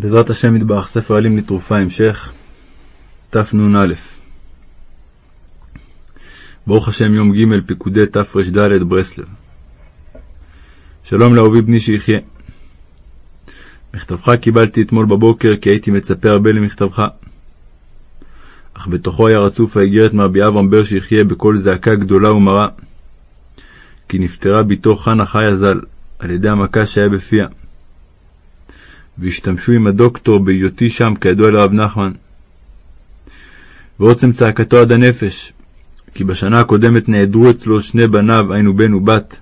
בעזרת השם יתברך, ספר עלים לתרופה, המשך, תנ"א. ברוך השם, יום ג', פיקודי תר"ד, ברסלב. שלום לאהובי בני שיחיה. מכתבך קיבלתי אתמול בבוקר, כי הייתי מצפה הרבה למכתבך. אך בתוכו היה רצוף האיגרת מרבי אברהם בר שיחיה בקול זעקה גדולה ומרה, כי נפטרה בתו חנה חיה ז"ל, על ידי המכה שהיה בפיה. והשתמשו עם הדוקטור בהיותי שם, כידוע לרב נחמן. ועוצם צעקתו עד הנפש, כי בשנה הקודמת נעדרו אצלו שני בניו, היינו בן ובת.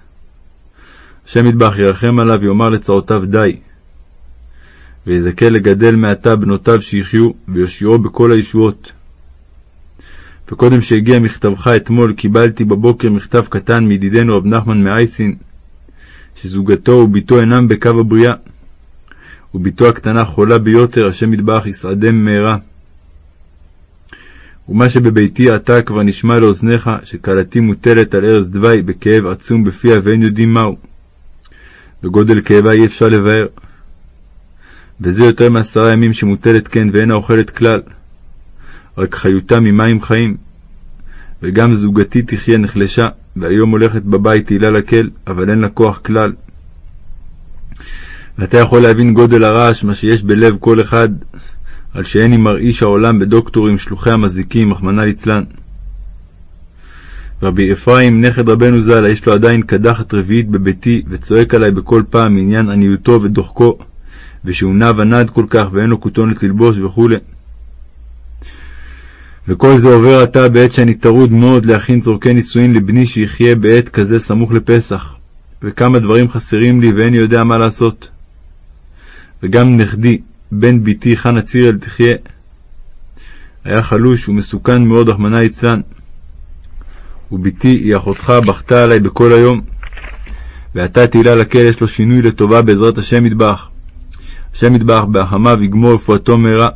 השם ידבח ירחם עליו ויאמר לצרותיו די. ויזכה לגדל מעתה בנותיו שיחיו, ויושיעו בכל הישועות. וקודם שהגיע מכתבך אתמול, קיבלתי בבוקר מכתב קטן מידידנו רב נחמן מאייסין, שזוגתו ובתו אינם בקו הבריאה. ובתו הקטנה חולה ביותר, השם יתברך יסעדם מהרה. ומה שבביתי עתה כבר נשמע לאוזניך, שכלתי מוטלת על ארז דווי בכאב עצום בפיה ואין יודעים מהו. בגודל כאבה אי אפשר לבאר. וזה יותר מעשרה ימים שמוטלת כן ואינה אוכלת כלל. רק חיותה ממים חיים. וגם זוגתי תחיה נחלשה, והיום הולכת בבית תהילה לקל, אבל אין לה כוח כלל. ואתה יכול להבין גודל הרעש, מה שיש בלב כל אחד, על שאין עם מרעיש העולם בדוקטורים שלוחי המזיקים, רחמנא ליצלן. רבי אפרים, נכד רבנו ז"ל, יש לו עדיין קדחת רביעית בביתי, וצועק עלי בכל פעם מעניין עניותו ודוחקו, ושהוא נע ונד כל כך, ואין לו כותונת ללבוש וכו'. וכל זה עובר עתה בעת שאני טרוד מאוד להכין צורכי נישואין לבני שיחיה בעת כזה סמוך לפסח, וכמה דברים חסרים לי ואין יודע מה לעשות. וגם נכדי, בן בתי חנה צירל תחיה. היה חלוש ומסוכן מאוד, רחמנא ליצלן. ובתי היא אחותך בכתה עלי בכל היום. ועתה תהילה לקהל יש לו שינוי לטובה בעזרת השם ידבח. השם ידבח בהחמיו יגמור רפואתו מהרה.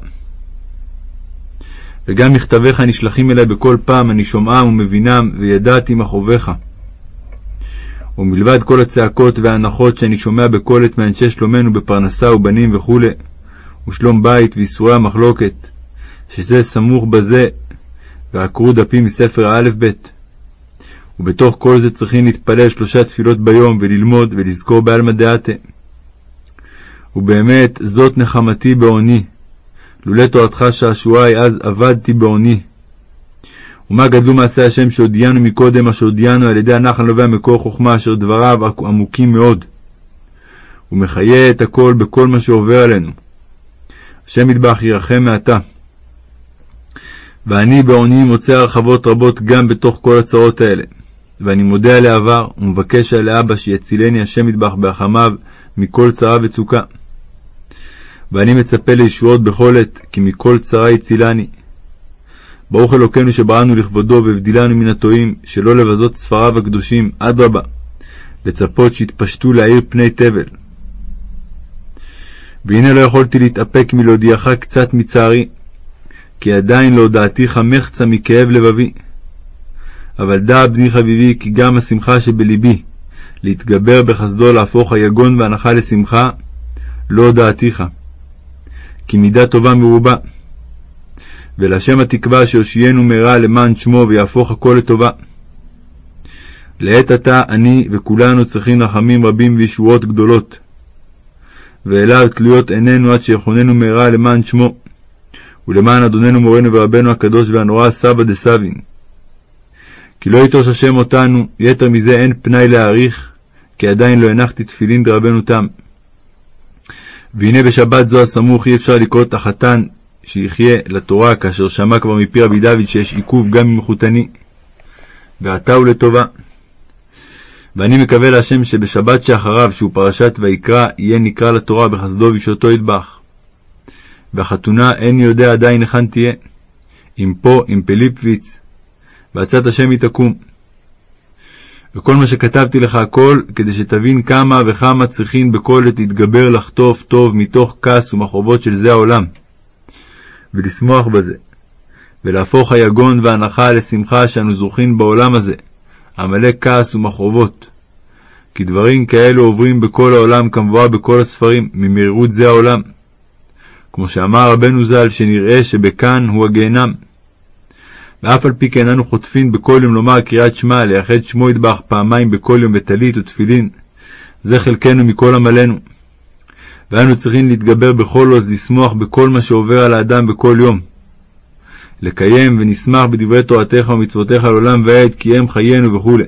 וגם מכתביך נשלחים אלי בכל פעם, אני שומעם ומבינם, וידעתי מה חובך. ומלבד כל הצעקות וההנחות שאני שומע בכל עת מאנשי שלומנו בפרנסה ובנים וכו', ושלום בית ואיסורי המחלוקת, שזה סמוך בזה, ועקרו דפים מספר האלף-בית. ובתוך כל זה צריכים להתפלל שלושה תפילות ביום, וללמוד ולזכור בעלמא דעתה. ובאמת, זאת נחמתי בעוני. לולא תורתך שעשועי, אז אבדתי בעוני. ומה גדלו מעשי השם שהודיענו מקודם, אשר הודיענו על ידי הנחל נובע מקור חוכמה, אשר דבריו עמוקים מאוד. הוא מחיה את הכל בכל מה שעובר עלינו. השם ידבח ירחם מעתה. ואני בעוני מוצא הרחבות רבות גם בתוך כל הצרות האלה. ואני מודה על העבר, ומבקש על האבא שיצילני השם ידבח בהחמיו מכל צרה וצוקה. ואני מצפה לישועות בכל עת, כי מכל צרה יצילני. ברוך אלוקינו שבראנו לכבודו והבדילנו מן הטועים, שלא לבזות ספריו הקדושים, אדרבה, לצפות שיתפשטו להאיר פני תבל. והנה לא יכולתי להתאפק מלהודיעך קצת מצערי, כי עדיין לא הודעתיך מחצה מכאב לבבי. אבל דע בני חביבי כי גם השמחה שבלבי, להתגבר בחסדו להפוך היגון והנחה לשמחה, לא הודעתיך. כי מידה טובה מרובה. ולשם התקווה שיושיענו מהרה למען שמו ויהפוך הכל לטובה. לעת עתה אני וכולנו צריכים רחמים רבים וישועות גדולות. ואליו תלויות עינינו עד שיכוננו מהרה למען שמו, ולמען אדוננו מורנו ורבנו הקדוש והנורא סבא דסבין. כי לא יטוש השם אותנו, יתר מזה אין פנאי להעריך, כי עדיין לא הנחתי תפילין דרבנו תם. והנה בשבת זו הסמוך אי אפשר לקרוא את החתן שיחיה לתורה, כאשר שמע כבר מפי רבי דוד שיש עיכוב גם ממחותני. ועתה הוא לטובה. ואני מקווה להשם שבשבת שאחריו, שהוא פרשת ויקרא, יהיה נקרא לתורה בחסדו וישעתו ידבח. והחתונה אין יודע עדיין היכן תהיה, אם פה, אם פליפוויץ, ועצת השם היא תקום. וכל מה שכתבתי לך הכל, כדי שתבין כמה וכמה צריכים בכל עת להתגבר לחטוף טוב מתוך כעס ומחובות של זה העולם. ולשמוח בזה, ולהפוך היגון והנחה לשמחה שאנו זוכים בעולם הזה, המלא כעס ומחרובות. כי דברים כאלו עוברים בכל העולם כמבואה בכל הספרים, ממהירות זה העולם. כמו שאמר רבנו ז"ל, שנראה שבכאן הוא הגיהנם. ואף על פי כן אנו חוטפין בכל יום לומר קריאת שמע, לייחד שמו ידבח פעמיים בכל יום בטלית ותפילין, זה חלקנו מכל עמלנו. ואנו צריכים להתגבר בכל עוז, לשמוח בכל מה שעובר על האדם בכל יום. לקיים ונשמח בדברי תורתך ומצוותיך לעולם ועד, כי הם חיינו וכו'.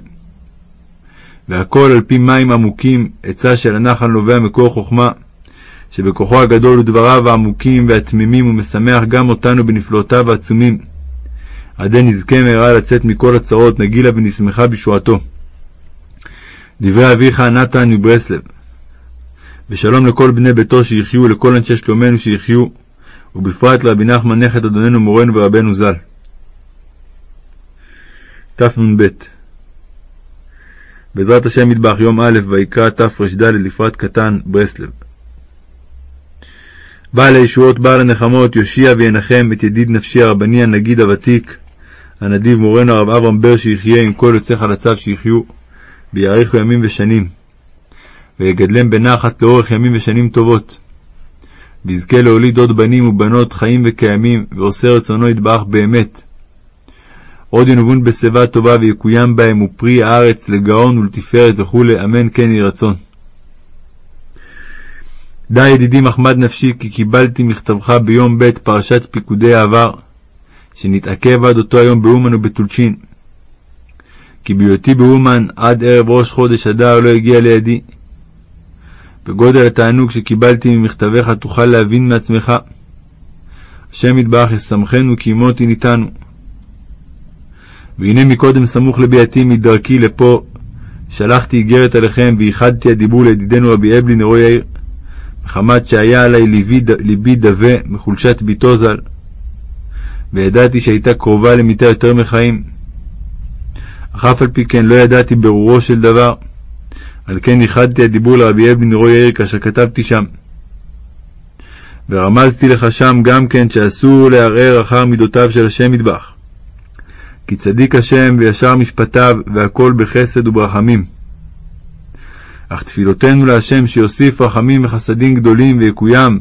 והכל על פי מים עמוקים, עצה של הנחל נובע מקור חוכמה, שבכוחו הגדול ודבריו העמוקים והתמימים הוא משמח גם אותנו בנפלאותיו העצומים. עדי נזכה מהרה לצאת מכל הצרות, נגילה ונשמחה בישועתו. דברי אביך נתן מברסלב ושלום לכל בני ביתו שיחיו, לכל אנשי שלומנו שיחיו, ובפרט לרבי נחמן נכד אדוננו מורנו ורבנו ז"ל. תנ"ב בעזרת השם מטבח יום א' ויקרא תר"ד לפרט קטן ברסלב. בעל הישועות, בעל הנחמות, יושיע וינחם את ידיד נפשי הרבני הנגיד הוותיק, הנדיב מורנו הרב אברהם בר שיחיה עם כל יוצא חלציו שיחיו, ויאריכו ימים ושנים, ויגדלם בנחת לאורך ימים ושנים טובות. ויזכה להוליד עוד בנים ובנות חיים וקיימים, ועושה רצונו יתברך באמת. עוד ינובון בשיבה טובה ויקוים בהם, ופרי הארץ לגאון ולתפארת וכו', אמן כן יהי רצון. די ידידי מחמד נפשי, כי קיבלתי מכתבך ביום ב' פרשת פיקודי העבר, שנתעכב עד אותו היום באומן ובטולשין. כי בהיותי באומן עד ערב ראש חודש אדר לא הגיע לידי. בגודל התענוג שקיבלתי ממכתבך תוכל להבין מעצמך. השם יתברך ישמחנו כי מותי ניתנו. והנה מקודם סמוך לביאתי מדרכי לפה, שלחתי איגרת אליכם וייחדתי הדיבור לידידנו רבי אבלין נרו יאיר, מחמת שהיה עלי ליבי, ליבי דווה מחולשת ביתו ז"ל, וידעתי שהייתה קרובה למיתה יותר מחיים. אך אף על פי כן לא ידעתי ברורו של דבר, על כן ייחדתי הדיבור לרבי אבלין נרו יאיר כאשר כתבתי שם. ורמזתי לך שם גם כן שאסור לערער אחר מידותיו של השם מטבח. כי צדיק השם וישר משפטיו, והכל בחסד וברחמים. אך תפילותינו להשם שיוסיף רחמים וחסדים גדולים ויקוים,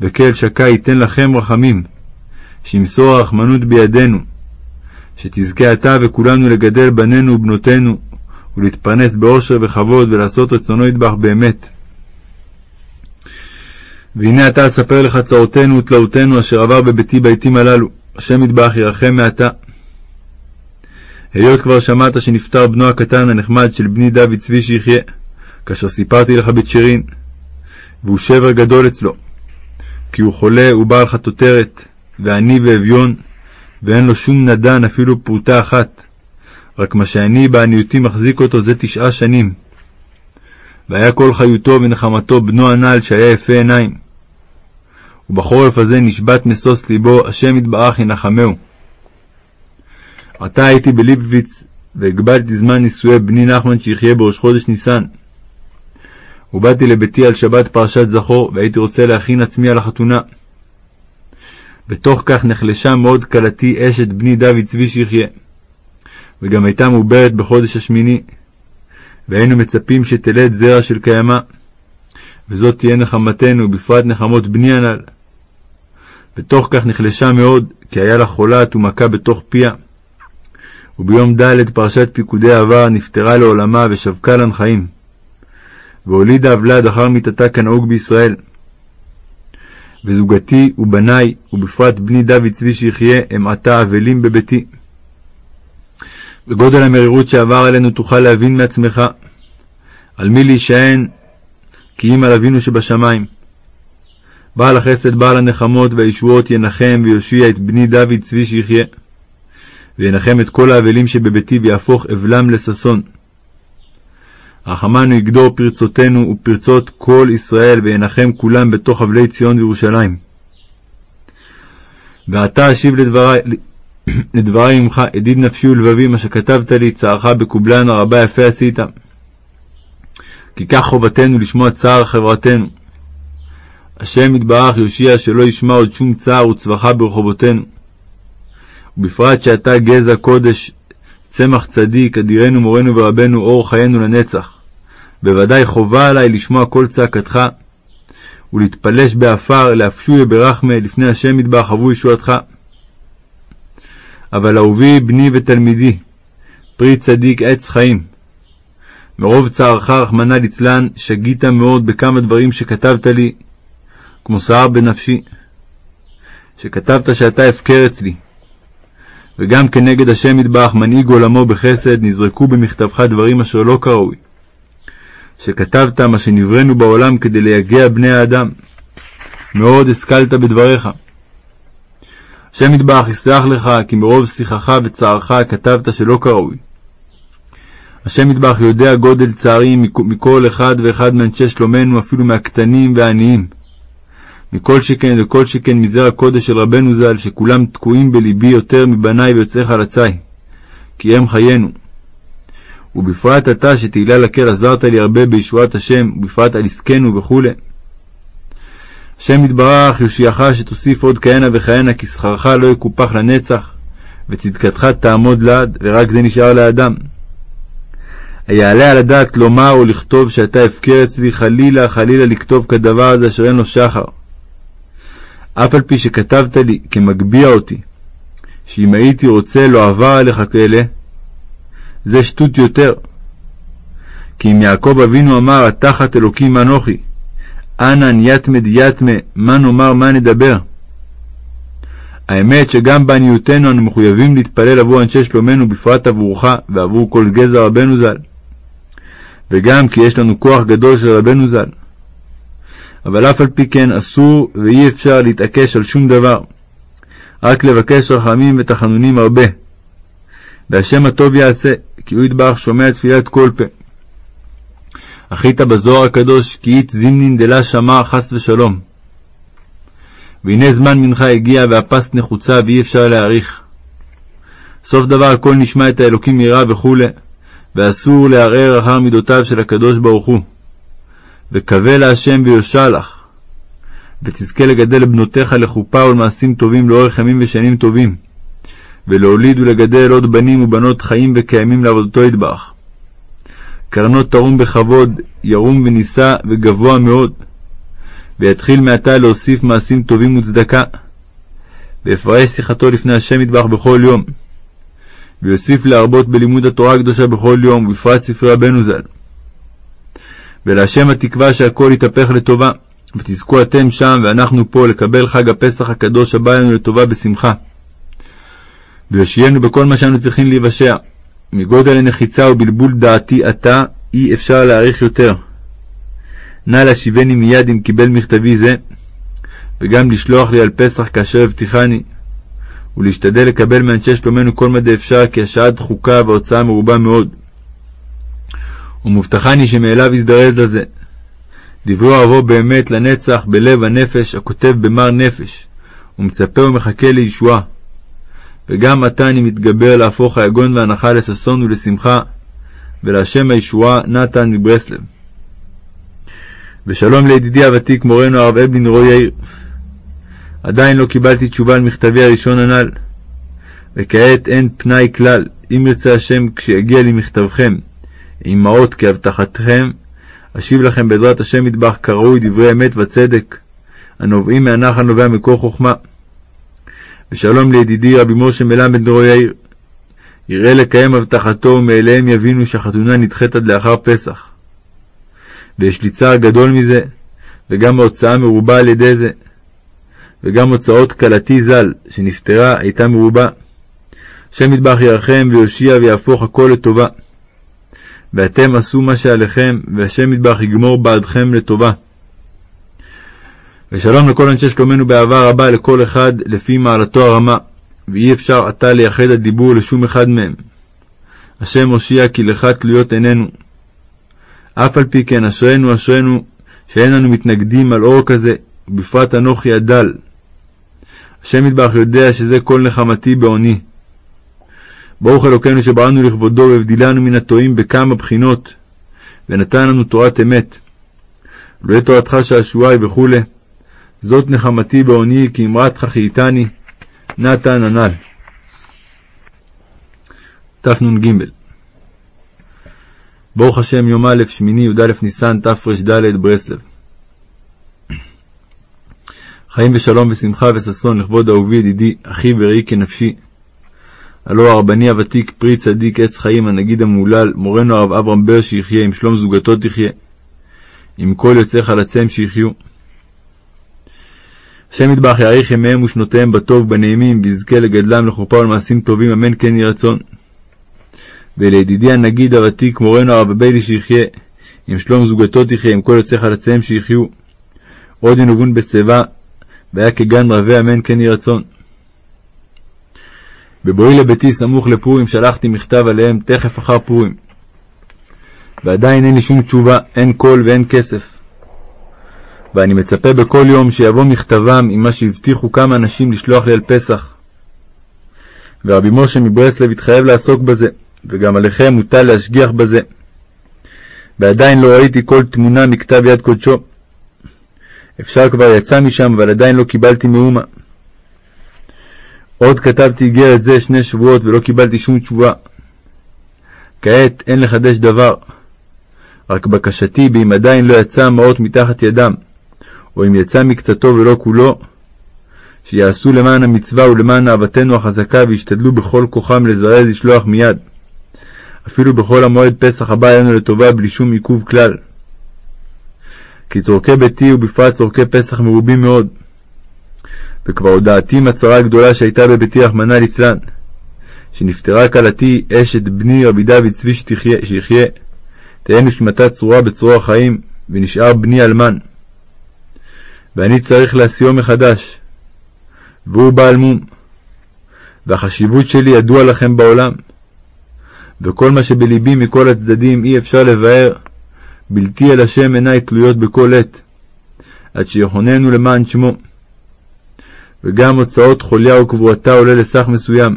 וקל שקע ייתן לכם רחמים, שימסור הרחמנות בידינו, שתזכה אתה וכולנו לגדל בנינו ובנותינו, ולהתפרנס באושר וכבוד, ולעשות רצונו ידבח באמת. והנה אתה אספר לך צרותינו ותלאותינו אשר עבר בביתי בעתים הללו, השם ידבח ירחם מעתה. היות כבר שמעת שנפטר בנו הקטן הנחמד של בני דוד צבי שיחיה, כאשר סיפרתי לך בצ'רין, והוא שבר גדול אצלו, כי הוא חולה ובעל חטוטרת, ועני ואביון, ואין לו שום נדן, אפילו פרוטה אחת, רק מה שאני בעניותי מחזיק אותו זה תשעה שנים. והיה כל חיותו ונחמתו בנו הנעל שהיה יפה עיניים. ובחורף הזה נשבת משוש ליבו, השם יתברך ינחמהו. עתה הייתי בליבוויץ, והגבלתי זמן נישואי בני נחמן שיחיה בראש חודש ניסן. ובאתי לביתי על שבת פרשת זכור, והייתי רוצה להכין עצמי על החתונה. בתוך כך נחלשה מאוד כלתי אשת בני דוד צבי שיחיה, וגם הייתה מעוברת בחודש השמיני, והיינו מצפים שתלד זרע של קיימא, וזאת תהיה נחמתנו, בפרט נחמות בני הנ"ל. בתוך כך נחלשה מאוד, כי היה לה חולת ומכה בתוך פיה. וביום ד' פרשת פיקודי העבר נפטרה לעולמה ושבקה לן חיים. והולידה הוולד אחר מיתתה כנהוג בישראל. וזוגתי ובניי, ובפרט בני דוד צבי שיחיה, הם עתה אבלים בביתי. בגודל המרירות שעבר עלינו תוכל להבין מעצמך, על מי להישען, כי אם על אבינו שבשמיים. בעל החסד, בעל הנחמות והישועות, ינחם ויושיע את בני דוד צבי שיחיה. וינחם את כל האבלים שבביתי ויהפוך אבלם לששון. רחמנו יגדור פרצותינו ופרצות כל ישראל וינחם כולם בתוך אבלי ציון וירושלים. ועתה אשיב לדברי, לדברי עמך, ידיד נפשי ולבבי, מה שכתבת לי, צערך בקובלן הרבה יפה עשית. כי כך חובתנו לשמוע צער חברתנו. השם יתברך יושיע שלא ישמע עוד שום צער וצווחה ברחובותינו. ובפרט שאתה גזע קודש, צמח צדיק, אדירנו מורנו ורבנו, אור חיינו לנצח. בוודאי חובה עלי לשמוע כל צעקתך, ולהתפלש באפר, להפשויה ברחמה, לפני השם מטבח אבו ישועתך. אבל אהובי בני ותלמידי, פרי צדיק עץ חיים, מרוב צערך, רחמנא ליצלן, שגית מאוד בכמה דברים שכתבת לי, כמו שער בנפשי, שכתבת שאתה הפקר אצלי. וגם כנגד השם מטבח, מנהיג עולמו בחסד, נזרקו במכתבך דברים אשר לא כראוי. שכתבת מה שנבראנו בעולם כדי ליגע בני האדם. מאוד השכלת בדבריך. השם מטבח יסלח לך, כי מרוב שיחך וצערך כתבת שלא כראוי. השם מטבח יודע גודל צערי מכל אחד ואחד מאנשי שלומנו, אפילו מהקטנים והעניים. מכל שכן וכל שכן מזרע הקודש של רבנו ז"ל, שכולם תקועים בלבי יותר מבניי ויוצאי חלצי, כי הם חיינו. ובפרט אתה, שתהילה לקל עזרת לי הרבה בישועת השם, ובפרט על עסקנו וכו'. השם יתברך, יושיעך שתוסיף עוד כהנה וכהנה, כי שכרך לא יקופח לנצח, וצדקתך תעמוד לעד, ורק זה נשאר לאדם. היעלה על הדעת לומר או לכתוב שאתה הפקר אצלי, חלילה חלילה לכתוב כדבר הזה אשר אין לו שחר. אף על פי שכתבת לי כמגביה אותי, שאם הייתי רוצה לא עבר עליך כאלה, זה שטות יותר. כי אם יעקב אבינו אמר, התחת אלוקים אנוכי, אנן יתמא דיתמא, מה נאמר, מה נדבר? האמת שגם בעניותנו אנו מחויבים להתפלל עבור אנשי שלומנו, בפרט עבורך ועבור כל גזע רבנו ז"ל. וגם כי יש לנו כוח גדול של רבנו ז"ל. אבל אף על פי כן אסור ואי אפשר להתעקש על שום דבר, רק לבקש רחמים ותחנונים הרבה. והשם הטוב יעשה, כי הוא יתברך שומע תפילת כל פה. אחית בזוהר הקדוש, כי אית זימנין דלה שמע חס ושלום. והנה זמן מנחה הגיע, והפס נחוצה, ואי אפשר להעריך. סוף דבר הכל נשמע את האלוקים יראה וכו', ואסור לערער אחר מידותיו של הקדוש ברוך הוא. וקווה להשם ויושע לך, ותזכה לגדל בנותיך לחופה ולמעשים טובים לאורך ימים ושנים טובים, ולהוליד ולגדל עוד בנים ובנות חיים וקיימים לעבודתו ידבח. קרנות תרום בכבוד, ירום ונישא וגבוה מאוד, ויתחיל מעתה להוסיף מעשים טובים וצדקה, ויפרש שיחתו לפני השם ידבח בכל יום, ויוסיף להרבות בלימוד התורה הקדושה בכל יום, ובפרט ספרי רבנו ז"ל. ולהשם התקווה שהכל יתהפך לטובה, ותזכו אתם שם ואנחנו פה לקבל חג הפסח הקדוש הבא לנו לטובה בשמחה. ויושיינו בכל מה שאנו צריכים להיוושע. מגודל הנחיצה ובלבול דעתי עתה, אי אפשר להעריך יותר. נא להשיבני מיד אם קיבל מכתבי זה, וגם לשלוח לי על פסח כאשר הבטיחני, ולהשתדל לקבל מאנשי שלומנו כל מדי אפשר, כי השעה דחוקה וההוצאה מרובה מאוד. ומובטחני שמאליו יזדרז לזה. דברו אהבו באמת לנצח בלב הנפש, הכותב במר נפש, ומצפה ומחכה לישועה. וגם עתה אני מתגבר להפוך היגון והנחה לששון ולשמחה, ולהשם הישועה נתן מברסלב. ושלום לידידי הוותיק מורנו הרב אבלין רוי יאיר. עדיין לא קיבלתי תשובה על מכתבי הראשון הנ"ל, וכעת אין פנאי כלל, אם ירצה השם כשיגיע לי מכתבכם, אמהות כהבטחתכם, אשיב לכם בעזרת השם מטבח כראוי דברי אמת וצדק, הנובעים מהנח הנובע מקור חוכמה. ושלום לידידי רבי משה מלמד נורו יאיר. יראה לקיים הבטחתו ומאליהם יבינו שהחתונה נדחית עד לאחר פסח. ויש לי צער גדול מזה, וגם ההוצאה מרובה על ידי זה. וגם הוצאות כלתי ז"ל, שנפטרה, הייתה מרובה. השם יטבח ירחם ויושיע ויהפוך הכל לטובה. ואתם עשו מה שעליכם, והשם יטבח יגמור בעדכם לטובה. ושלום לכל אנשי שלומנו באהבה רבה לכל אחד לפי מעלתו הרמה, ואי אפשר עתה לייחד הדיבור לשום אחד מהם. השם הושיע כי לך תלויות עינינו. אף על פי כן אשרינו אשרינו שאין אנו מתנגדים על אור כזה, ובפרט אנוכי הדל. השם יטבח יודע שזה כל נחמתי בעוני. ברוך אלוקינו שבראנו לכבודו והבדילנו מן הטועים בכמה בחינות, ונתן לנו תורת אמת. לא יהיה תורתך שעשועי וכו', זאת נחמתי בעוני, כי אמרתך חייתני, נתן הנ"ל. תנ"ג ברוך השם יום א', שמיני, י"א ניסן, תר"ד, ברסלב. חיים ושלום ושמחה וששון לכבוד אהובי ידידי, אחי ורעי כנפשי. הלא הרבני הוותיק, פרי צדיק, עץ חיים, הנגיד המהולל, מורנו הרב אברהם בר שיחיה, עם שלום זוגתו תחיה. עם כל יוצאי חלציהם שיחיו. השם ידבח יאריך ימיהם ושנותיהם בטוב בנעימים, ויזכה לגדלם לחופה ולמעשים טובים, אמן כן יהי רצון. ולידידי הנגיד הוותיק, מורנו הרב ביילי שיחיה, עם שלום זוגתו תחיה, עם כל יוצאי חלציהם שיחיו. עוד ינובון בשיבה, והיה כגן רבי אמן כן יהי רצון. בבואי לביתי סמוך לפורים שלחתי מכתב עליהם תכף אחר פורים. ועדיין אין לי שום תשובה, אין קול ואין כסף. ואני מצפה בכל יום שיבוא מכתבם עם מה שהבטיחו כמה אנשים לשלוח לי על פסח. ורבי משה מברסלב התחייב לעסוק בזה, וגם עליכם מוטל להשגיח בזה. ועדיין לא ראיתי כל תמונה מכתב יד קודשו. אפשר כבר יצא משם, אבל עדיין לא קיבלתי מאומה. עוד כתבתי איגרת זה שני שבועות ולא קיבלתי שום תשובה. כעת אין לחדש דבר. רק בקשתי, באם עדיין לא יצא המעות מתחת ידם, או אם יצא מקצתו ולא כולו, שיעשו למען המצווה ולמען אהבתנו החזקה, וישתדלו בכל כוחם לזרז לשלוח מיד. אפילו בכל המועד פסח הבא עלינו לטובה, בלי שום עיכוב כלל. כי צורכי ביתי ובפרט צורכי פסח מרובים מאוד. וכבר הודעתי מצרה הגדולה שהייתה בביתי רחמנא ליצלן, שנפטרה כלתי אשת בני רבי דוד צבי שיחיה, תהא נשמתה צרורה בצרור החיים, ונשאר בני אלמן. ואני צריך להשיאו מחדש, והוא בעל מום. והחשיבות שלי ידוע לכם בעולם, וכל מה שבלבי מכל הצדדים אי אפשר לבאר, בלתי אל השם עיניי תלויות בכל עת, עד שיחוננו למען שמו. וגם הוצאות חוליה וקבורתה עולה לסך מסוים.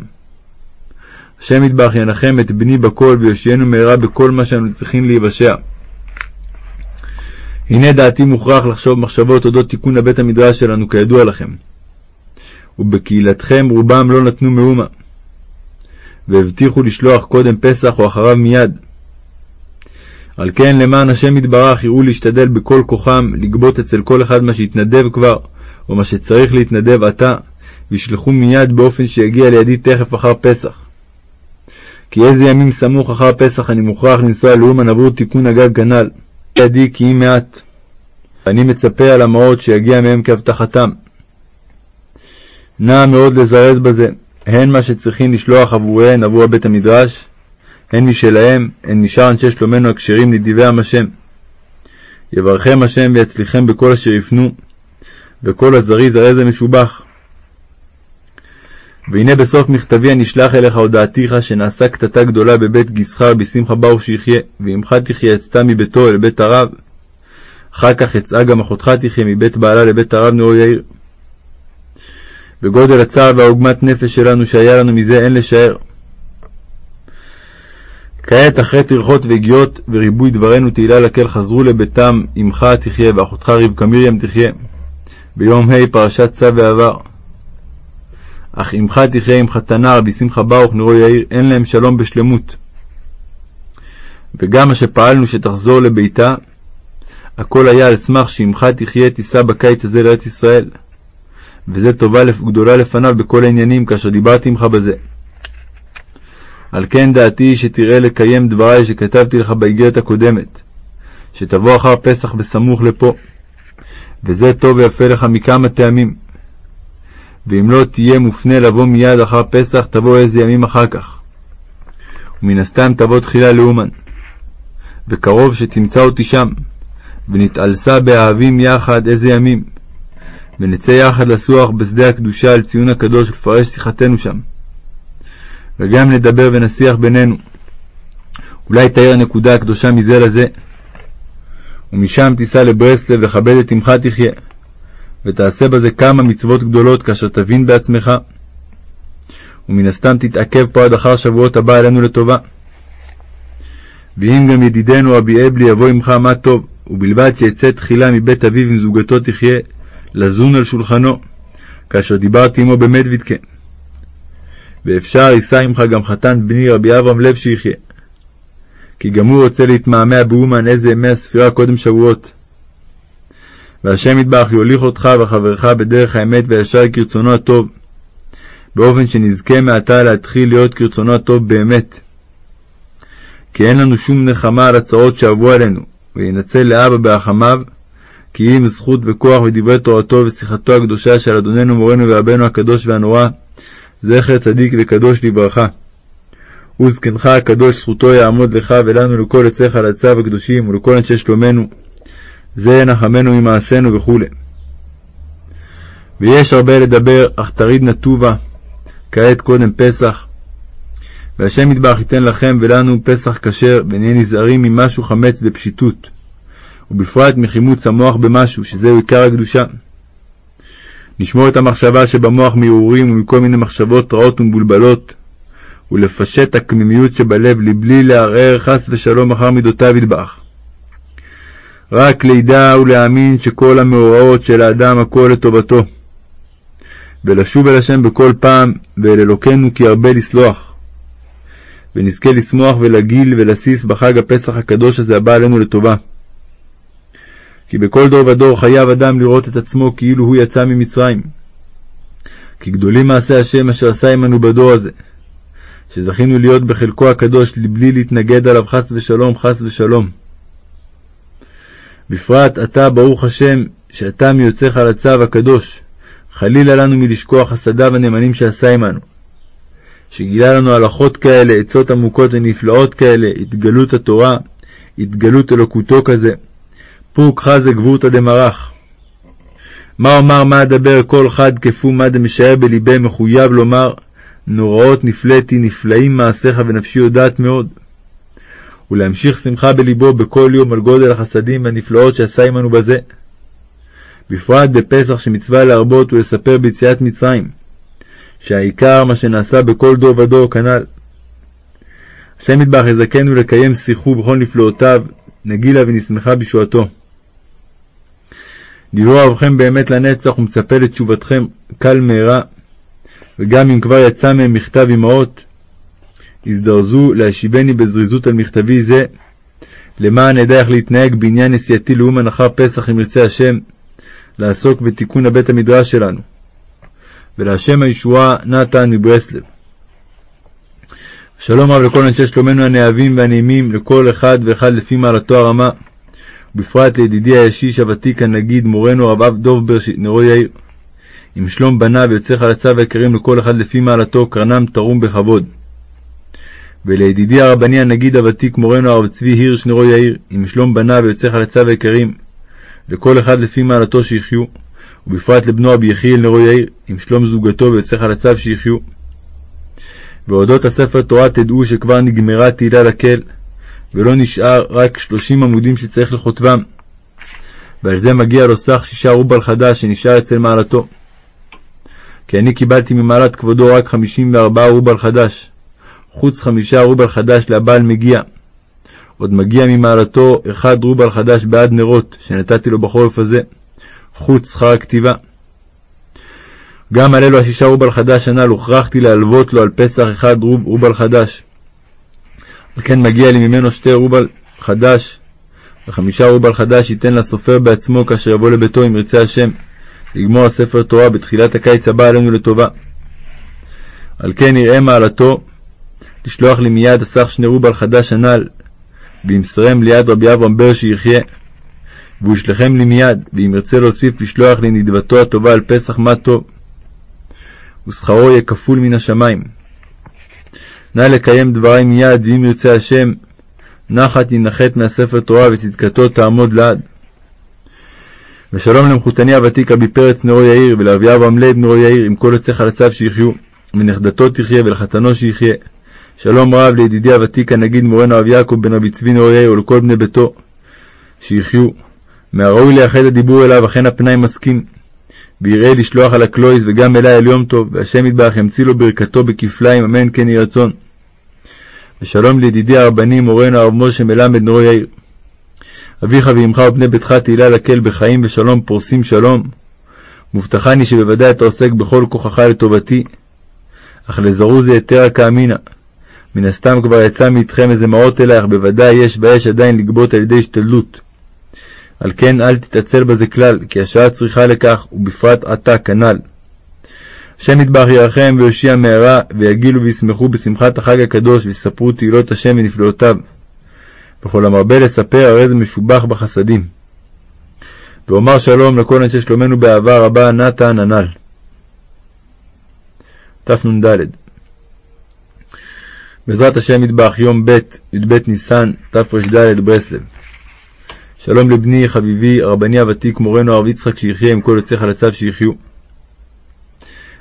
השם ידבח ינחם את בני בכל ויושיענו מהרה בכל מה שאנו צריכים להיוושע. הנה דעתי מוכרח לחשוב מחשבות אודות תיקון הבית המדרש שלנו כידוע לכם. ובקהילתכם רובם לא נתנו מאומה. והבטיחו לשלוח קודם פסח או אחריו מיד. על כן למען השם יתברך יראו להשתדל בכל כוחם לגבות אצל כל אחד מה שהתנדב כבר, או מה שצריך להתנדב עתה, וישלחו מיד באופן שיגיע לידי תכף אחר פסח. כי איזה ימים סמוך אחר פסח אני מוכרח לנסוע לאומן עבור תיקון הגג כנ"ל. ידי כי אם מעט. אני מצפה על המעות שיגיע מהם כהבטחתם. נע מאוד לזרז בזה, הן מה שצריכים לשלוח עבוריהן עבור הבית המדרש, הן משלהם, הן משאר אנשי שלומנו הכשרים נדיבי עם השם. יברכם השם ויצליחם בכל אשר יפנו, וכל הזריז הרי זה משובח. והנה בסוף מכתבי הנשלח אליך הודעתיך שנעשה קטטה גדולה בבית גיסחר בשמחה ברוך שיחיה, ועמך תחיה יצתה מביתו אל בית הרב. אחר כך יצאה גם אחותך תחיה מבית בעלה לבית הרב נאור יאיר. וגודל הצער והעוגמת נפש שלנו שהיה לנו מזה אין לשער. כעת אחרי טרחות והגיעות וריבוי דברינו תהילה לקל חזרו לביתם עמך תחיה ואחותך רבקה מרים תחיה. ביום ה' פרשת צו ועבר. אך עמך תחיה עם חתנה רבי שמחה ברוך נרו יאיר, אין להם שלום בשלמות. וגם מה שפעלנו שתחזור לביתה, הכל היה על סמך שעמך תחיה תישא בקיץ הזה לארץ ישראל. וזה טובה גדולה לפניו בכל העניינים, כאשר דיברתי עמך בזה. על כן דעתי שתראה לקיים דברי שכתבתי לך באיגרת הקודמת, שתבוא אחר פסח בסמוך לפה, וזה טוב ויפה לך מכמה טעמים. ואם לא תהיה מופנה לבוא מיד אחר פסח, תבוא איזה ימים אחר כך. ומן הסתם תבוא תחילה לאומן. וקרוב שתמצא אותי שם, ונתעלסה באהבים יחד איזה ימים, ונצא יחד לסוח בשדה הקדושה על ציון הקדוש ולפרש שיחתנו שם. וגם נדבר ונשיח בינינו. אולי תאר הנקודה הקדושה מזה לזה. ומשם תיסע לברסלב לכבד את עמך תחיה, ותעשה בזה כמה מצוות גדולות כאשר תבין בעצמך. ומן הסתם תתעכב פה עד אחר שבועות הבא עלינו לטובה. ואם גם ידידנו רבי אבלי יבוא עמך מה טוב, ובלבד שיצא תחילה מבית אביו עם זוגתו תחיה, לזון על שולחנו, כאשר דיברתי עמו במדוידקה. ואפשר יישא עמך גם חתן בני רבי אברהם לב שיחיה. כי גם הוא רוצה להתמהמה באומן איזה ימי הספירה קודם שבועות. והשם יתברך יוליך אותך וחברך בדרך האמת וישר כרצונו הטוב, באופן שנזכה מעתה להתחיל להיות כרצונו הטוב באמת. כי אין לנו שום נחמה על הצרות שעברו עלינו, וינצל לאבא ברחמיו, כי אם זכות וכוח ודברי תורתו ושיחתו הקדושה של אדוננו מורנו ורבנו הקדוש והנורא, זכר צדיק וקדוש לברכה. וזקנך הקדוש זכותו יעמוד לך ולנו לכל עצי חלציו הקדושים ולכל אנשי שלומנו. זה נחמנו ממעשינו וכו'. ויש הרבה לדבר, אך תריד נטובה, כעת קודם פסח. והשם יתברך ייתן לכם ולנו פסח כשר, ונהיה נזהרים ממשהו חמץ בפשיטות, ובפרט מחימוץ המוח במשהו, שזהו עיקר הקדושה. נשמור את המחשבה שבמוח מעורעורים ומכל מיני מחשבות רעות ומבולבלות, ולפשט הקמימיות שבלב לבלי לערער חס ושלום אחר מידותיו ידבח. רק לידע ולהאמין שכל המאורעות של האדם הכל לטובתו. ולשוב אל השם בכל פעם, ואל אלוקינו כי הרבה לסלוח. ונזכה לשמוח ולגיל ולסיס בחג הפסח הקדוש הזה הבא עלינו לטובה. כי בכל דור ודור חייב אדם לראות את עצמו כאילו הוא יצא ממצרים. כי גדולים מעשי השם אשר עשה עמנו בדור הזה, שזכינו להיות בחלקו הקדוש בלי להתנגד עליו חס ושלום, חס ושלום. בפרט אתה, ברוך השם, שאתה מיוצאך לצו הקדוש, חלילה לנו מלשכוח חסדיו הנאמנים שעשה עמנו. שגילה לנו הלכות כאלה, עצות עמוקות ונפלאות כאלה, התגלות התורה, התגלות אלוקותו כזה. פוק חזה גבורתא דמרח. מה אומר מה אדבר כל חד כפו מה דמשער בלבי מחויב לומר נוראות נפלאתי נפלאים מעשיך ונפשי יודעת מאוד. ולהמשיך שמחה בלבו בכל יום על גודל החסדים והנפלאות שעשה עמנו בזה. בפרט בפסח שמצווה להרבות ולספר ביציאת מצרים, שהעיקר מה שנעשה בכל דור ודור כנ"ל. השם יתברך יזכנו לקיים שיחו בכל נפלאותיו, נגילה ונשמחה בישועתו. דיברו אהבכם באמת לנצח ומצפה לתשובתכם קל מהרה, וגם אם כבר יצא מהם מכתב אמהות, הזדרזו להשיבני בזריזות על מכתבי זה, למען אדע איך להתנהג בעניין נסיעתי לאומן אחר פסח אם ירצה השם, לעסוק בתיקון הבית המדרש שלנו. ולהשם הישועה נתן מברסלב. שלום רב לכל אנשי שלומנו הנאהבים והנעימים, לכל אחד ואחד לפי מעלתו הרמה, ובפרט לידידי הישיש הוותיק הנגיד, מורנו הרב אב דוב בראשית נרו יאיר. עם שלום בניו יוצא חלציו היקרים לכל אחד לפי מעלתו, קרנם תרום בכבוד. ולידידי הרבני הנגיד הוותיק מורנו הרב צבי הירש נרו יאיר, עם שלום בניו יוצא חלציו היקרים, לכל אחד לפי מעלתו שיחיו, ובפרט לבנו רבי יחיאל נרו יאיר, עם שלום זוגתו ויוצא חלציו שיחיו. ואודות הספר תורה תדעו שכבר נגמרה תהילה לקל, ולא נשאר רק שלושים עמודים שצריך לכותבם. ועל זה מגיע לו סך שישה רובל חדש שנשאר אצל מעלתו. כי אני קיבלתי ממעלת כבודו רק חמישים וארבעה רובל חדש, חוץ חמישה רובל חדש לבעל מגיע. עוד מגיע ממעלתו אחד רובל חדש בעד נרות, שנתתי לו בחורף הזה, חוץ שכר הכתיבה. גם על אלו השישה רובל חדש הנ"ל הוכרחתי להלוות לו על פסח אחד רוב, רובל חדש. על כן מגיע לי ממנו שתי רובל חדש, וחמישה רובל חדש ייתן לסופר בעצמו כאשר יבוא לביתו אם ירצה השם, לגמור הספר תורה בתחילת הקיץ הבא עלינו לטובה. על כן יראה מעלתו לשלוח לי מיד הסך שני רובל חדש הנ"ל, וימסרם ליד רבי אברהם בר שיחיה. והוא ישלחם לי מיד, ואם ירצה להוסיף לשלוח לי נדבתו הטובה על פסח מה טוב. ושכרו יהיה כפול מן השמיים. נא לקיים דברי מיד, ואם ירצה השם, נחת ינחת מהספר תורה וצדקתו תעמוד לעד. ושלום למחותני הוותיק רבי פרץ נרו יאיר, ולאבי אברהם לב נרו יאיר, עם כל יוצא חלציו שיחיו, ונכדתו תחיה, ולחתנו שיחיה. שלום רב לידידי הוותיק הנגיד מורנו הרב יעקב בן רבי צבי יאיר, ולכל בני ביתו, שיחיו. מהראוי לייחד הדיבור אליו, אכן הפנאי מסכים. ויראה לשלוח על הקלויס וגם אלי על יום טוב, והשם יתברך ימציא לו ברכתו בכפליים, אמן כן יהי רצון. ושלום לידידי הרבני מורנו הרב משה מלמד נרו יאיר. אביך ואמך ובני ביתך תהילה לקל בחיים ושלום פורסים שלום. מובטחני שבוודאי אתה עוסק בכל כוחך לטובתי. אך לזרוזי יתרה כאמינא. מן הסתם כבר יצא מאיתכם איזה מעות אלייך, בוודאי יש באש עדיין לגבות על ידי השתדלות. על כן אל תתעצל בזה כלל, כי השעה צריכה לכך, ובפרט עתה כנ"ל. השם יטבח ירחם ויושיע מהרה, ויגילו וישמחו בשמחת החג הקדוש, ויספרו תהילות השם ונפלאותיו. וכל המרבה לספר, הרי זה משובח בחסדים. ואומר שלום לכל אנשי שלומנו באהבה רבה, נתן הנ"ל. תנ"ד בעזרת השם יטבח יום ב', י"ב ניסן, תרד ברסלב. שלום לבני חביבי, הרבני הוותיק, מורנו הרב יצחק שיחיה עם כל יוצאי חלציו שיחיו.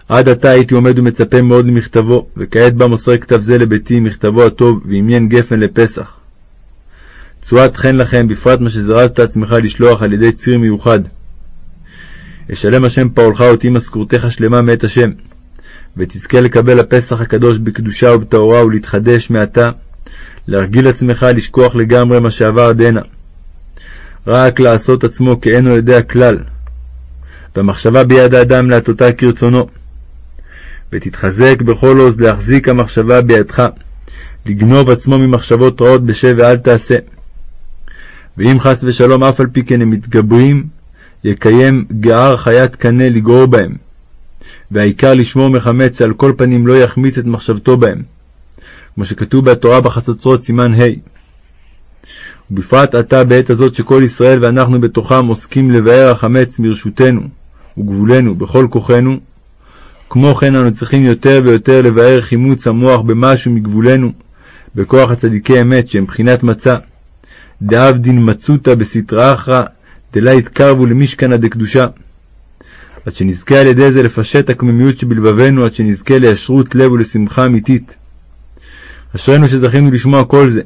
עד עתה הייתי עומד ומצפה מאוד למכתבו, וכעת בא מוסר כתב זה לביתי, מכתבו הטוב, ועניין גפן לפסח. תשואת חן לכם, בפרט מה שזרזת עצמך לשלוח על ידי ציר מיוחד. אשלם השם פועלך אותי משכורתך שלמה מאת השם, ותזכה לקבל הפסח הקדוש בקדושה ובטהורה ולהתחדש מעתה, להרגיל עצמך לשכוח לגמרי מה שעבר דנה. רק לעשות עצמו כאינו יודע כלל, והמחשבה ביד האדם להטותה כרצונו. ותתחזק בכל עוז להחזיק המחשבה בידך, לגנוב עצמו ממחשבות רעות בשב ואל תעשה. ואם חס ושלום אף על פי כן הם מתגברים, יקיים גער חיית קנה לגרור בהם. והעיקר לשמור מחמץ שעל כל פנים לא יחמיץ את מחשבתו בהם, כמו שכתוב בתורה בחצוצרות סימן ה'. ובפרט עתה בעת הזאת שכל ישראל ואנחנו בתוכם עוסקים לבאר החמץ מרשותנו וגבולנו בכל כוחנו, כמו כן אנו צריכים יותר ויותר לבאר חימוץ המוח במשהו מגבולנו, בכוח הצדיקי אמת שהם בחינת מצה. דאבדין מצותא בסטרא אחרא, דלה יתקרבו למשכנא דקדושה. עד שנזכה על ידי זה לפשט הקמימיות שבלבבנו, עד שנזכה לישרות לב ולשמחה אמיתית. אשרינו שזכינו לשמוע כל זה,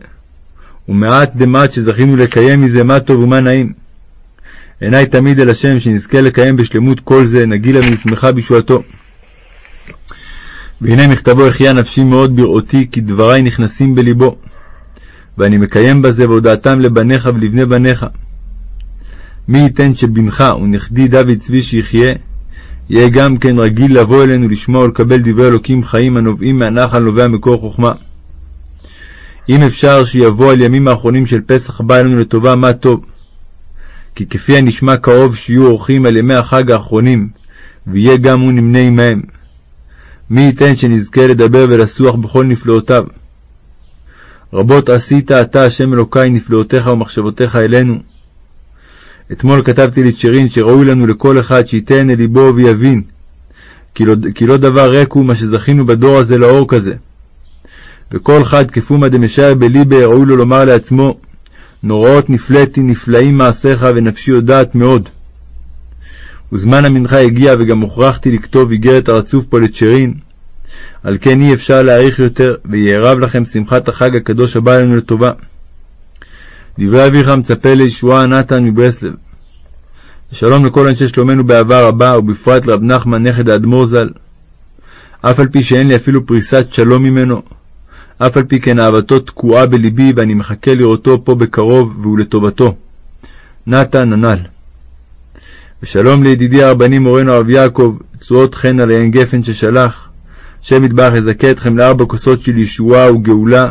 ומעט דמעט שזכינו לקיים מזה מה טוב ומה נעים. עיני תמיד אל השם, שנזכה לקיים בשלמות כל זה, נגילה ונשמחה בישועתו. והנה מכתבו החיה נפשי מאוד בראותי, כי דברי נכנסים בלבו. ואני מקיים בזה והודעתם לבניך ולבני בניך. מי ייתן שבנך ונכדי דוד צבי שיחיה, יהיה גם כן רגיל לבוא אלינו לשמוע ולקבל דברי אלוקים חיים הנובעים מהנחל נובע מקור חוכמה. אם אפשר שיבוא על ימים האחרונים של פסח בא אלינו לטובה, מה טוב. כי כפי הנשמע קרוב שיהיו אורחים על ימי החג האחרונים, ויהיה גם הוא נמנה עמהם. מי ייתן שנזכה לדבר ולסוח בכל נפלאותיו. רבות עשית אתה, השם אלוקי, נפלאותיך ומחשבותיך אלינו. אתמול כתבתי לצ'רין שראוי לנו לכל אחד שייתן אל ליבו ויבין, כי לא, כי לא דבר ריק הוא מה שזכינו בדור הזה לאור כזה. וכל חד כפומא דמשער בליבה ראוי לו לומר לעצמו, נוראות נפלאתי נפלאים מעשיך ונפשי יודעת מאוד. וזמן המנחה הגיע וגם הוכרחתי לכתוב איגרת הרצוף פה לצ'רין. על כן אי אפשר להאריך יותר, ויערב לכם שמחת החג הקדוש הבא עלינו לטובה. דברי אביך מצפה לישועה נתן מברסלב. ושלום לכל אנשי שלומנו באהבה רבה, ובפרט לרב נחמן נכד האדמו"ר ז"ל. אף על פי שאין לי אפילו פריסת שלום ממנו, אף על פי כן אהבתו תקועה בלבי, ואני מחכה לראותו פה בקרוב, והוא לטובתו. נתן הנ"ל. ושלום לידידי הרבני מורנו הרב יעקב, תשואות חן על עין גפן ששלח. השם יתברך יזכה אתכם לארבע כוסות של ישועה וגאולה,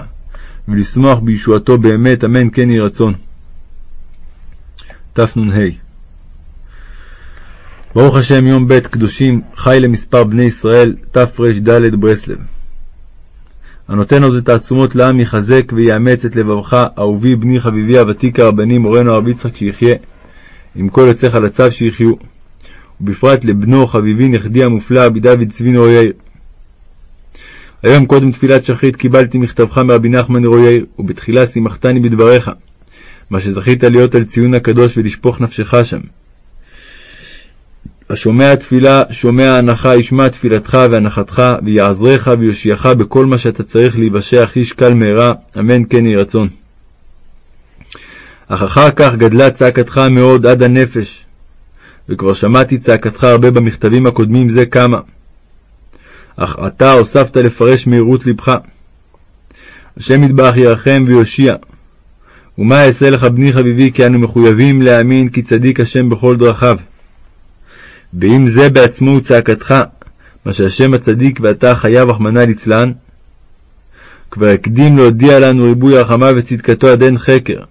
ולשמוח בישועתו באמת, אמן כן יהי רצון. תנ"ה ברוך השם יום ב' קדושים, חי למספר בני ישראל, תרד ברסלב. הנותן עוז תעצומות לעם יחזק ויאמץ את לבבך, אהובי בני חביבי הוותיק הרבני מורנו הרב יצחק שיחיה, עם כל יוצא חלציו שיחיו, ובפרט לבנו חביבי נכדי המופלא רבי דוד צבי נור יאיר. היום קודם תפילת שחרית קיבלתי מכתבך מרבי נחמן יאיר, ובתחילה שימחתני בדבריך, מה שזכית להיות על ציון הקדוש ולשפוך נפשך שם. השומע תפילה, שומע הנחה, ישמע תפילתך והנחתך, ויעזרך ויושיעך בכל מה שאתה צריך להיוושע איש קל מהרה, אמן כן יהי רצון. אך אחר כך גדלה צעקתך מאוד עד הנפש, וכבר שמעתי צעקתך הרבה במכתבים הקודמים זה כמה. אך אתה הוספת לפרש מהירות לבך. השם יתברך ירחם ויושיע. ומה אעשה לך בני חביבי כי אנו מחויבים להאמין כי צדיק השם בכל דרכיו. ואם זה בעצמו הוא צעקתך, מה שהשם הצדיק ואתה חייב רחמנא ליצלן, כבר הקדים להודיע לנו ריבוי רחמיו וצדקתו עד אין חקר.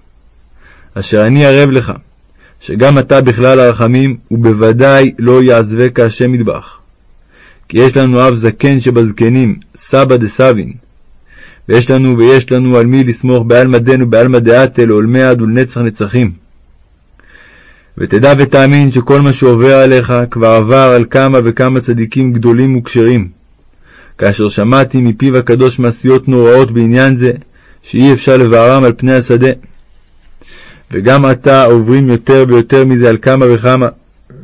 אשר אני ערב לך, שגם אתה בכלל הרחמים, ובוודאי לא יעזבך השם מטבח. כי יש לנו אב זקן שבזקנים, סבא דסבין, ויש לנו ויש לנו על מי לסמוך בעלמא דין ובעלמא דעתה לעולמי עד ולנצח נצחים. ותדע ותאמין שכל מה שעובר עליך כבר עבר על כמה וכמה צדיקים גדולים וכשרים, כאשר שמעתי מפיו הקדוש מעשיות נוראות בעניין זה, שאי אפשר לבערם על פני השדה. וגם עתה עוברים יותר ויותר מזה על כמה וכמה,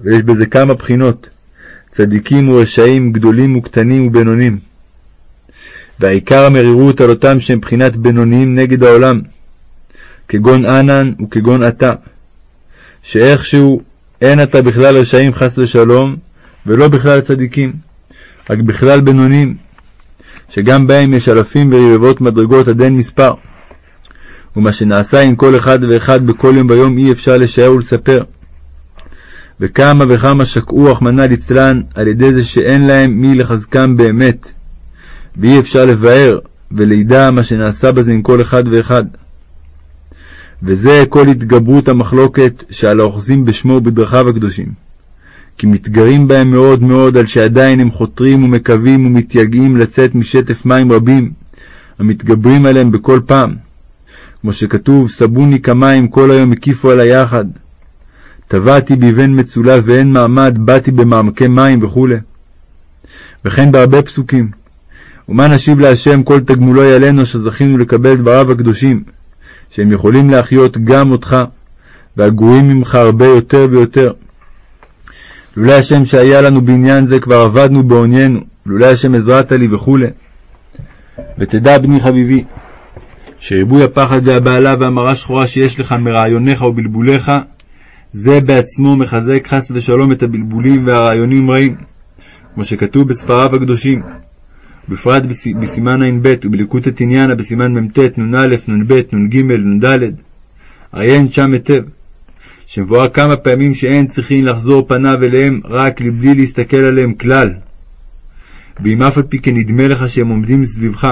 ויש בזה כמה בחינות, צדיקים ורשעים, גדולים וקטנים ובינונים. והעיקר המרירות על אותם שהם בחינת בינוניים נגד העולם, כגון ענן וכגון עתה, שאיכשהו אין אתה בכלל רשעים חס ושלום, ולא בכלל צדיקים, רק בכלל בינונים, שגם בהם יש אלפים ורבבות מדרגות עד אין מספר. ומה שנעשה עם כל אחד ואחד בכל יום ביום אי אפשר לשער ולספר. וכמה וכמה שקעו, רחמנא ליצלן, על ידי זה שאין להם מי לחזקם באמת, ואי אפשר לבאר ולידע מה שנעשה בזה עם כל אחד ואחד. וזה כל התגברות המחלוקת שעל האוחזים בשמו ובדרכיו הקדושים. כי מתגרים בהם מאוד מאוד על שעדיין הם חותרים ומקווים ומתייגעים לצאת משטף מים רבים, המתגברים עליהם בכל פעם. כמו שכתוב, סבוני כמים כל היום הקיפו על היחד. טבעתי בבן מצולע ואין מעמד, באתי במעמקי מים וכו'. וכן בהרבה פסוקים. ומה נשיב להשם כל תגמולו עלינו שזכינו לקבל דבריו הקדושים, שהם יכולים להחיות גם אותך, והגרועים ממך הרבה יותר ויותר. לולא השם שהיה לנו בעניין זה כבר עבדנו בעוניינו, לולא השם עזרת לי וכו'. ותדע בני חביבי, שריבוי הפחד והבהלה והמרה שחורה שיש לך מרעיוניך ובלבוליך, זה בעצמו מחזק חס ושלום את הבלבולים והרעיונים רעים, כמו שכתוב בספריו הקדושים. בפרט בסימן ע"ב ובליקוטי תניאנה בסימן מ"ט, נ"א, נ"ב, נ"ג, נ"ד. עיין שם היטב, שמבואר כמה פעמים שאין צריכים לחזור פניו אליהם רק לבלי להסתכל עליהם כלל. ואם אף על פי כן נדמה לך שהם עומדים סביבך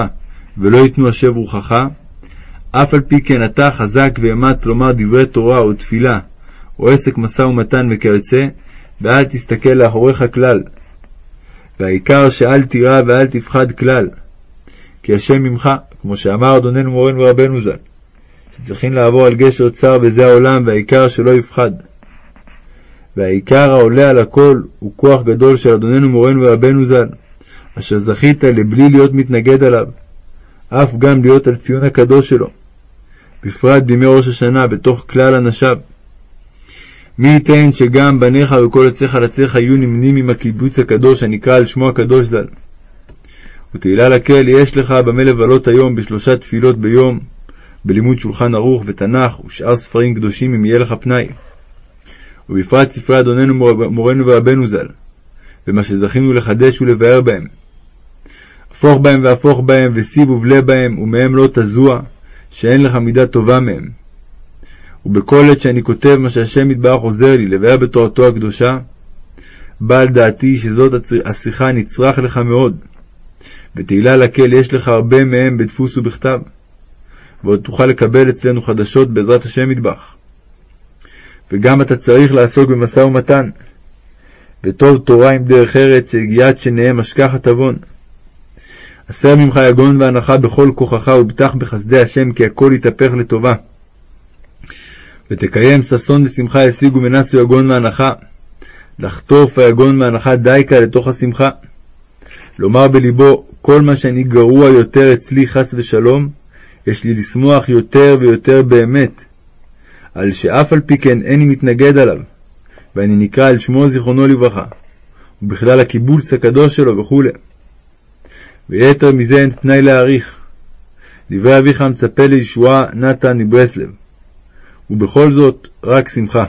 ולא ייתנו השב רוחך, אף על פי כן אתה חזק ואמץ לומר דברי תורה או תפילה, או עסק משא ומתן וכיוצא, ואל תסתכל לאחוריך כלל, והעיקר שאל תירא ואל תפחד כלל, כי השם ממך, כמו שאמר אדוננו מורנו ורבנו ז"ל, שצריכים לעבור על גשר צר בזה העולם, והעיקר שלא יפחד. והעיקר העולה על הכל הוא כוח גדול של אדוננו מורנו ורבנו ז"ל, אשר זכית לבלי להיות מתנגד עליו, אף גם להיות על ציון הקדוש שלו, בפרט בימי ראש השנה, בתוך כלל אנשיו. מי ייתן שגם בניך וכל יוצאיך לצאיך יהיו נמנים עם הקיבוץ הקדוש הנקרא על שמו הקדוש ז"ל. ותהילה לקהל יש לך במה לבלות היום בשלושה תפילות ביום, בלימוד שולחן ערוך ותנ"ך ושאר ספרים קדושים אם יהיה לך פנאי. ובפרט ספרי אדוננו מורנו ורבנו ז"ל, ומה שזכינו לחדש ולבאר בהם. הפוך בהם והפוך בהם, וסיב ובלה בהם, ומהם לא תזוע, שאין לך מידה טובה מהם. ובכל עת שאני כותב מה שהשם יתברך עוזר לי לבאר בתורתו הקדושה, בא על דעתי שזאת השיחה נצרך לך מאוד, ותהילה לקהל יש לך הרבה מהם בדפוס ובכתב, ועוד תוכל לקבל אצלנו חדשות בעזרת השם יתברך. וגם אתה צריך לעסוק במשא ומתן, וטוב תורה עם דרך ארץ, שהגיעת שניהם השכחת עוון. הסר ממך יגון והנחה בכל כוחך, ובטח בחסדי השם, כי הכל יתהפך לטובה. ותקיים ששון ושמחה ישיגו מנסו יגון והנחה. לחטוף היגון והנחה דייקה לתוך השמחה. לומר בלבו, כל מה שאני גרוע יותר אצלי חס ושלום, יש לי לשמוח יותר ויותר באמת, על שאף על פי כן איני מתנגד עליו, ואני נקרא על שמו זיכרונו לברכה, ובכלל הקיבוץ הקדוש שלו וכו'. ויתר מזה אין פנאי להעריך. דברי אביך המצפה לישועה נתן מברסלב. ובכל זאת רק שמחה.